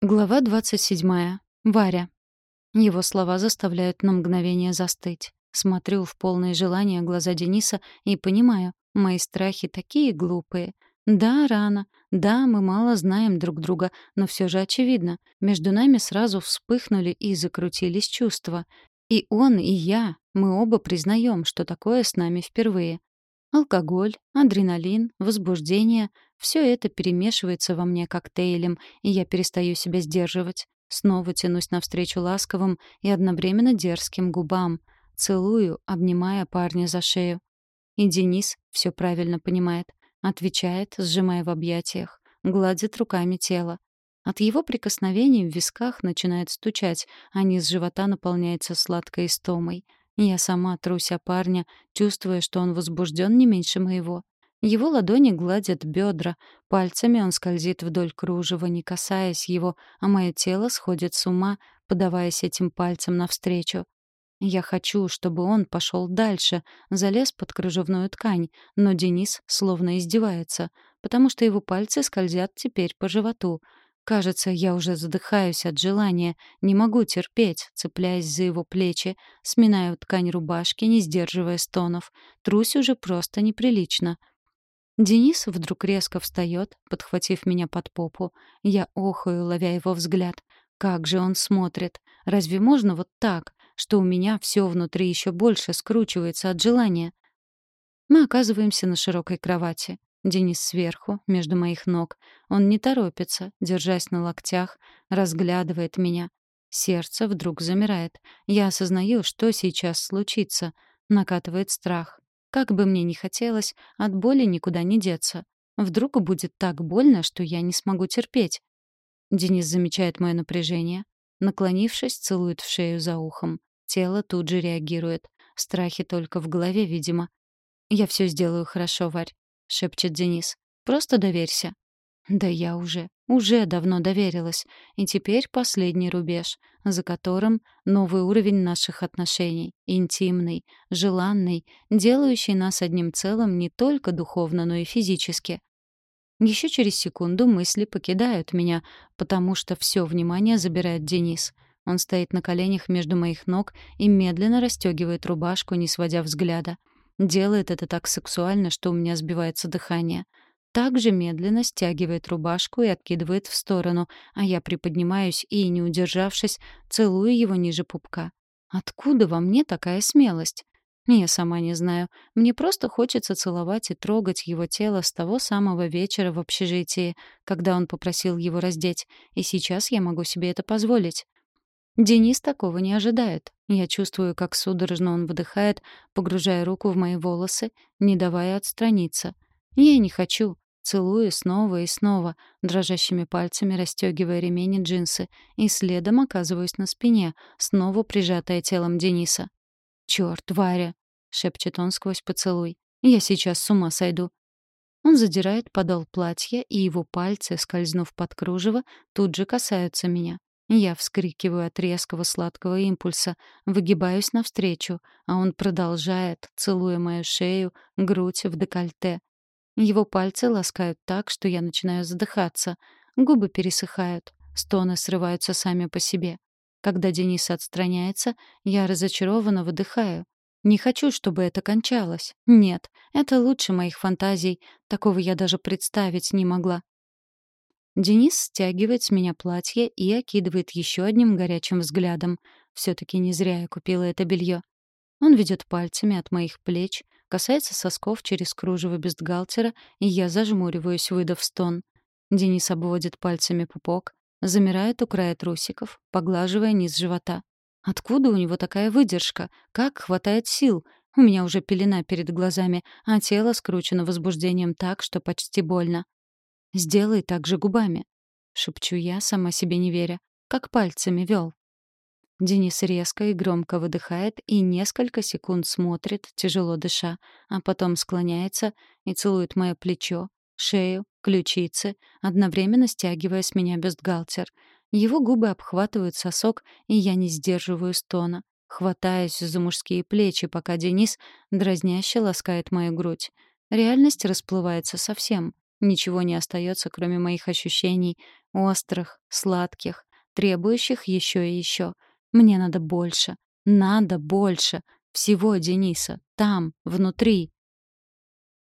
Глава 27. Варя. Его слова заставляют на мгновение застыть. Смотрю в полное желание глаза Дениса и понимаю, мои страхи такие глупые. Да, рано. Да, мы мало знаем друг друга, но все же очевидно. Между нами сразу вспыхнули и закрутились чувства. И он, и я, мы оба признаем, что такое с нами впервые. Алкоголь, адреналин, возбуждение — все это перемешивается во мне коктейлем, и я перестаю себя сдерживать. Снова тянусь навстречу ласковым и одновременно дерзким губам. Целую, обнимая парня за шею. И Денис все правильно понимает. Отвечает, сжимая в объятиях. Гладит руками тело. От его прикосновений в висках начинает стучать, а низ живота наполняется сладкой истомой. Я сама трусь о парня, чувствуя, что он возбужден не меньше моего. Его ладони гладят бедра, пальцами он скользит вдоль кружева, не касаясь его, а мое тело сходит с ума, подаваясь этим пальцем навстречу. Я хочу, чтобы он пошел дальше, залез под кружевную ткань, но Денис словно издевается, потому что его пальцы скользят теперь по животу — Кажется, я уже задыхаюсь от желания, не могу терпеть, цепляясь за его плечи, сминаю ткань рубашки, не сдерживая стонов. Трусь уже просто неприлично. Денис вдруг резко встает, подхватив меня под попу. Я охаю, ловя его взгляд. Как же он смотрит. Разве можно вот так, что у меня все внутри еще больше скручивается от желания? Мы оказываемся на широкой кровати. Денис сверху, между моих ног. Он не торопится, держась на локтях, разглядывает меня. Сердце вдруг замирает. Я осознаю, что сейчас случится. Накатывает страх. Как бы мне ни хотелось, от боли никуда не деться. Вдруг будет так больно, что я не смогу терпеть. Денис замечает мое напряжение. Наклонившись, целует в шею за ухом. Тело тут же реагирует. Страхи только в голове, видимо. «Я все сделаю хорошо, Варь. — шепчет Денис. «Просто доверься». Да я уже, уже давно доверилась. И теперь последний рубеж, за которым новый уровень наших отношений, интимный, желанный, делающий нас одним целым не только духовно, но и физически. Еще через секунду мысли покидают меня, потому что все внимание забирает Денис. Он стоит на коленях между моих ног и медленно расстегивает рубашку, не сводя взгляда. Делает это так сексуально, что у меня сбивается дыхание. Также медленно стягивает рубашку и откидывает в сторону, а я приподнимаюсь и, не удержавшись, целую его ниже пупка. Откуда во мне такая смелость? Я сама не знаю. Мне просто хочется целовать и трогать его тело с того самого вечера в общежитии, когда он попросил его раздеть, и сейчас я могу себе это позволить. Денис такого не ожидает. Я чувствую, как судорожно он выдыхает, погружая руку в мои волосы, не давая отстраниться. Я не хочу. Целую снова и снова, дрожащими пальцами расстегивая ремень и джинсы, и следом оказываюсь на спине, снова прижатая телом Дениса. «Чёрт, Варя!» — шепчет он сквозь поцелуй. «Я сейчас с ума сойду». Он задирает подол платья, и его пальцы, скользнув под кружево, тут же касаются меня. Я вскрикиваю от резкого сладкого импульса, выгибаюсь навстречу, а он продолжает, целуя мою шею, грудь в декольте. Его пальцы ласкают так, что я начинаю задыхаться. Губы пересыхают, стоны срываются сами по себе. Когда Денис отстраняется, я разочарованно выдыхаю. Не хочу, чтобы это кончалось. Нет, это лучше моих фантазий. Такого я даже представить не могла. Денис стягивает с меня платье и окидывает еще одним горячим взглядом. Все-таки не зря я купила это белье. Он ведет пальцами от моих плеч, касается сосков через кружево бюстгальтера, и я зажмуриваюсь, выдав стон. Денис обводит пальцами пупок, замирает у края трусиков, поглаживая низ живота. Откуда у него такая выдержка? Как хватает сил? У меня уже пелена перед глазами, а тело скручено возбуждением так, что почти больно. «Сделай так же губами», — шепчу я, сама себе не веря, как пальцами вел. Денис резко и громко выдыхает и несколько секунд смотрит, тяжело дыша, а потом склоняется и целует мое плечо, шею, ключицы, одновременно стягивая с меня бюстгальтер. Его губы обхватывают сосок, и я не сдерживаю стона. Хватаюсь за мужские плечи, пока Денис дразняще ласкает мою грудь. Реальность расплывается совсем. Ничего не остается, кроме моих ощущений, острых, сладких, требующих еще и еще. Мне надо больше. Надо больше. Всего Дениса. Там, внутри.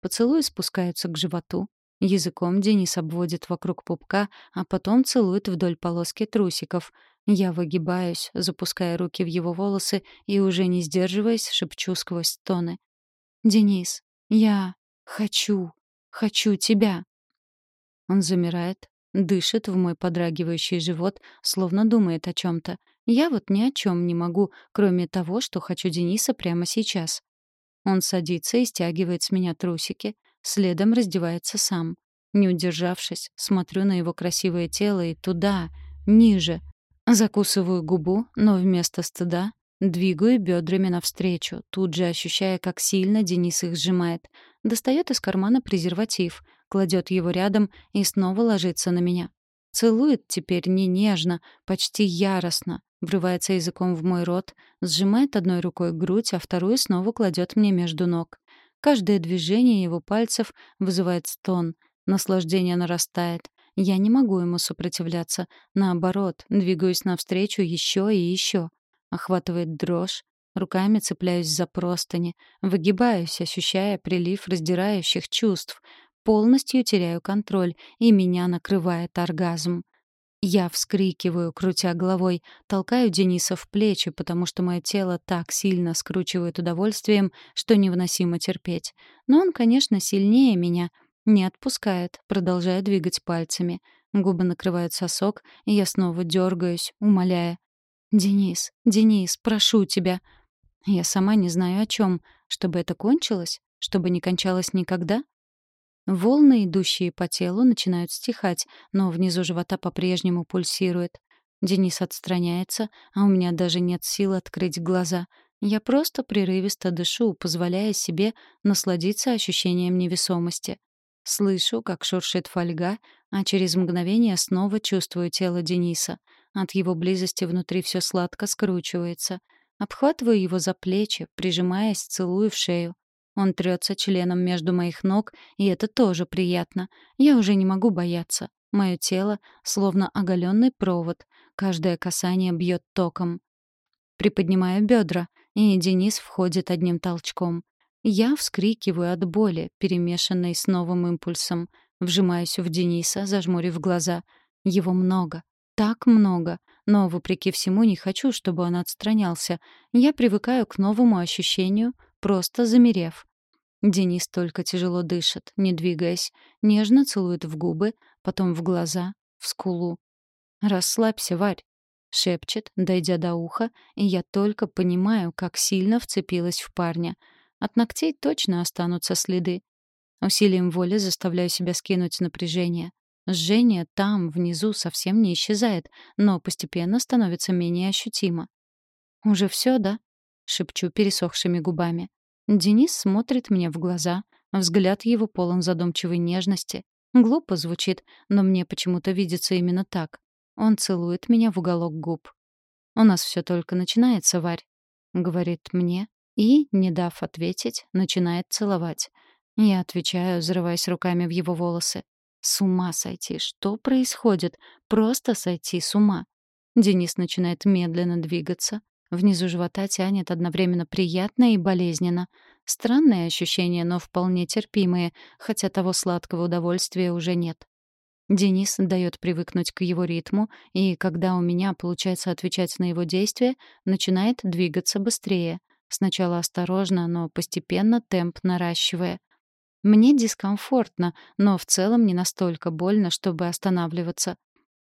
Поцелуи спускаются к животу. Языком Денис обводит вокруг пупка, а потом целует вдоль полоски трусиков. Я выгибаюсь, запуская руки в его волосы и, уже не сдерживаясь, шепчу сквозь стоны. «Денис, я хочу, хочу тебя». Он замирает, дышит в мой подрагивающий живот, словно думает о чем то Я вот ни о чем не могу, кроме того, что хочу Дениса прямо сейчас. Он садится и стягивает с меня трусики, следом раздевается сам. Не удержавшись, смотрю на его красивое тело и туда, ниже. Закусываю губу, но вместо стыда двигаю бедрами навстречу, тут же ощущая, как сильно Денис их сжимает. Достает из кармана презерватив, кладет его рядом и снова ложится на меня. Целует теперь не нежно, почти яростно, врывается языком в мой рот, сжимает одной рукой грудь, а вторую снова кладет мне между ног. Каждое движение его пальцев вызывает стон. Наслаждение нарастает. Я не могу ему сопротивляться. Наоборот, двигаюсь навстречу еще и еще. Охватывает дрожь. Руками цепляюсь за простыни. Выгибаюсь, ощущая прилив раздирающих чувств. Полностью теряю контроль, и меня накрывает оргазм. Я вскрикиваю, крутя головой, толкаю Дениса в плечи, потому что мое тело так сильно скручивает удовольствием, что невыносимо терпеть. Но он, конечно, сильнее меня. Не отпускает, продолжая двигать пальцами. Губы накрывают сосок, и я снова дергаюсь, умоляя. «Денис, Денис, прошу тебя!» Я сама не знаю о чем. Чтобы это кончилось? Чтобы не кончалось никогда? Волны, идущие по телу, начинают стихать, но внизу живота по-прежнему пульсирует. Денис отстраняется, а у меня даже нет сил открыть глаза. Я просто прерывисто дышу, позволяя себе насладиться ощущением невесомости. Слышу, как шуршит фольга, а через мгновение снова чувствую тело Дениса. От его близости внутри все сладко скручивается. Обхватываю его за плечи, прижимаясь, целую в шею. Он трется членом между моих ног, и это тоже приятно. Я уже не могу бояться. Мое тело словно оголенный провод. Каждое касание бьет током. Приподнимаю бедра, и Денис входит одним толчком. Я вскрикиваю от боли, перемешанной с новым импульсом. Вжимаюсь в Дениса, зажмурив глаза. Его много. Так много. Но, вопреки всему, не хочу, чтобы он отстранялся. Я привыкаю к новому ощущению, просто замерев. Денис только тяжело дышит, не двигаясь, нежно целует в губы, потом в глаза, в скулу. «Расслабься, Варь», — шепчет, дойдя до уха, и я только понимаю, как сильно вцепилась в парня. От ногтей точно останутся следы. Усилием воли заставляю себя скинуть напряжение. Жжение там, внизу, совсем не исчезает, но постепенно становится менее ощутимо. «Уже все, да?» — шепчу пересохшими губами. Денис смотрит мне в глаза, взгляд его полон задумчивой нежности. Глупо звучит, но мне почему-то видится именно так. Он целует меня в уголок губ. «У нас все только начинается, Варь», — говорит мне, и, не дав ответить, начинает целовать. Я отвечаю, взрываясь руками в его волосы. С ума сойти. Что происходит? Просто сойти с ума. Денис начинает медленно двигаться, Внизу живота тянет одновременно приятно и болезненно. Странные ощущения, но вполне терпимые, хотя того сладкого удовольствия уже нет. Денис дает привыкнуть к его ритму, и когда у меня получается отвечать на его действия, начинает двигаться быстрее. Сначала осторожно, но постепенно темп наращивая. Мне дискомфортно, но в целом не настолько больно, чтобы останавливаться.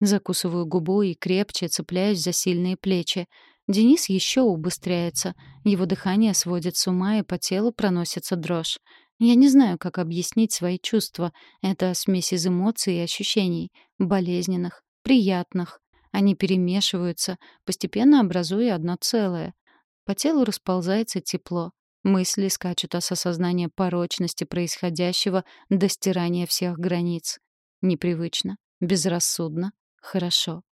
Закусываю губу и крепче цепляюсь за сильные плечи. Денис еще убыстряется. Его дыхание сводит с ума, и по телу проносится дрожь. Я не знаю, как объяснить свои чувства. Это смесь из эмоций и ощущений. Болезненных, приятных. Они перемешиваются, постепенно образуя одно целое. По телу расползается тепло. Мысли скачут от осознания порочности происходящего до стирания всех границ. Непривычно, безрассудно, хорошо.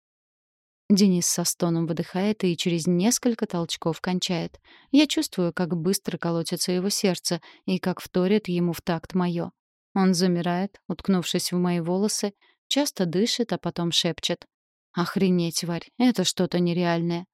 Денис со стоном выдыхает и через несколько толчков кончает. Я чувствую, как быстро колотится его сердце и как вторит ему в такт моё. Он замирает, уткнувшись в мои волосы, часто дышит, а потом шепчет. «Охренеть, Варь, это что-то нереальное.